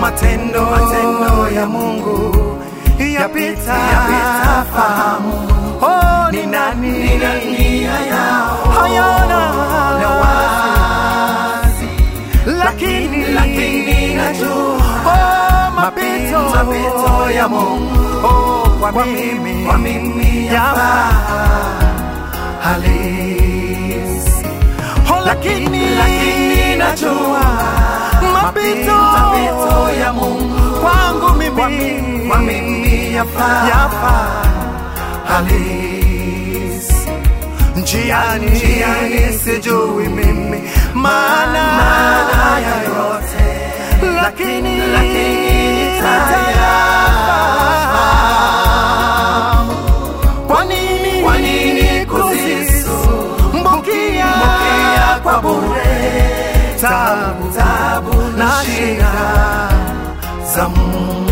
matendo, matendo ya Mungu yapita ya fahamu. Oh, ni nani, ni nani hayana na wazi, lakini lakini najua. Oh, mapito, mapito ya Mungu. Oh, kwa, kwa mimi, kwa mimi yapa halisi. Oh, lakini, lakini najua. mapito, mapito. Yafaa yafaa halisi, njiani njiani sijui mimi. Maana mana ya yote, lakini lakini nitayafahamu. Kwa nini? Kwa nini mbukia kuzisumbukia kwa bure. Tabu tabu na shika shida za muda?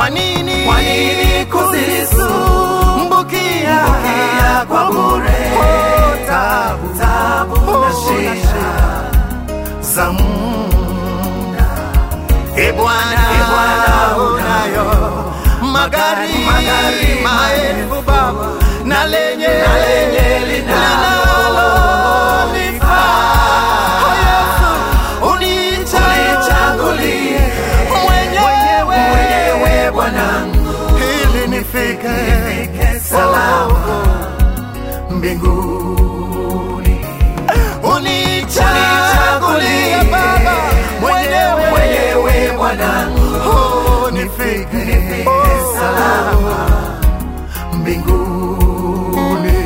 Kwa nini Kwa nini kuzisumbukia kwa bure? Oh, tabu Tabu Oh, na shida za muda. E Bwana, E Bwana, unayo magari, magari maelfu Baba, salama mbinguni. unichagulie Baba mwenyewe Mwenyewe nifike salama mbinguni.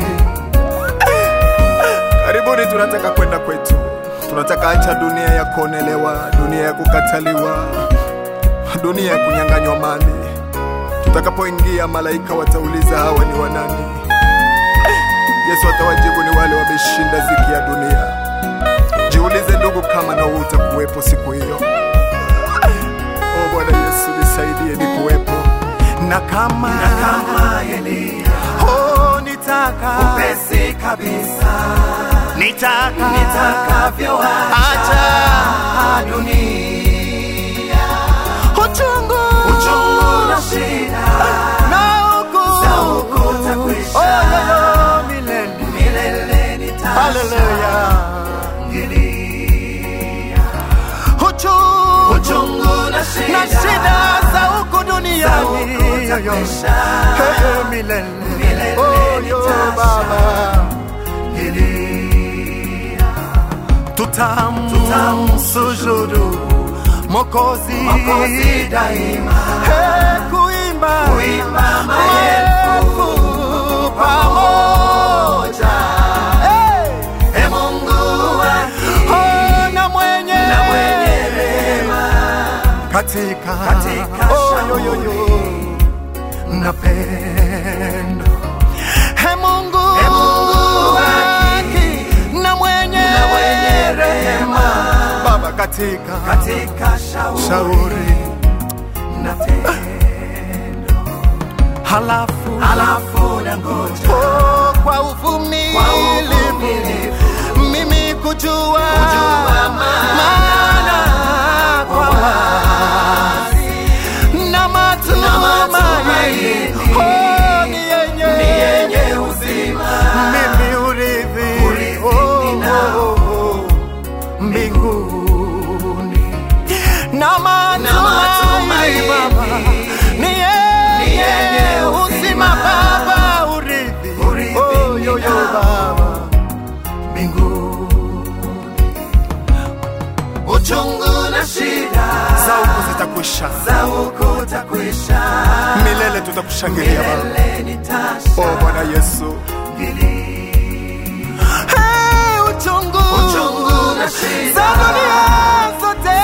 Karibuni, tunataka kwenda kwetu, tunataka acha dunia ya kuonelewa, dunia ya kukataliwa, dunia ya kunyang'anywa mali. Tutakapoingia, malaika watauliza hawa ni wanani? Yesu atawajibu ni wale wameshinda ziki ya dunia. Jiulize ndugu, kama na utakuwepo siku hiyo. O Bwana Yesu, nisaidie nikuwepo. na kama Na kama Elia, oh, nitaka upesi kabisa nitaka nitakavyoacha dunia, uchungu na shida na huku za huku utakwisha. oh, yo, yo, milele milele haleluya nitashangilia. uchungu Uchungu na na shida. Shida za huku za duniani huku yo, yo. utakwisha. Hey, yo, milele Milele oh, yo, Baba. Nitashangilia. tutamsujudu. Mokozi Mwokozi daima. Hey, katika Katika oh, yo, yo, yo. na pendo he Mungu Mungu haki na mwenye na mwenye rehema. Baba katika katika shauri. shauri. Na pendo halafu halafu na ngoja. Oh, kwa uvumilivu mbinguni. Na matumaini. Baba ni yenye uzima. Baba urithi. Oh, yo, yo. Baba mbinguni. Uchungu na shida. Za zitakwisha, za huku utakwisha milele tutakushangilia Baba. milele O Bwana Yesu, Hey, za dunia zote.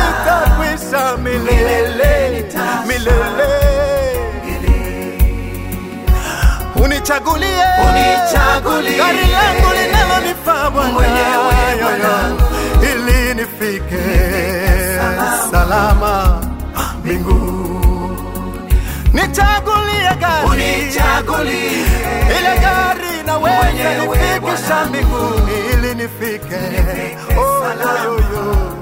Zitakwisha milele Milele. Unichagulie. Gari langu linalonifaa Bwana. Ili nifike. Salama. salama. Mbinguni nichagulie gari. Unichagulie ile gari naweza Mwenyewe nifikisha mbinguni ili nifike. Nifike Oh, yo,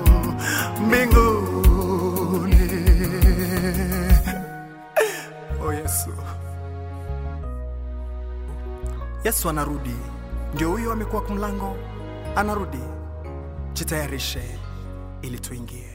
mbinguni. O Yesu. yesu anarudi. Ndio huyo amekuwa kumlango. Anarudi. Jitayarishe ili tuingie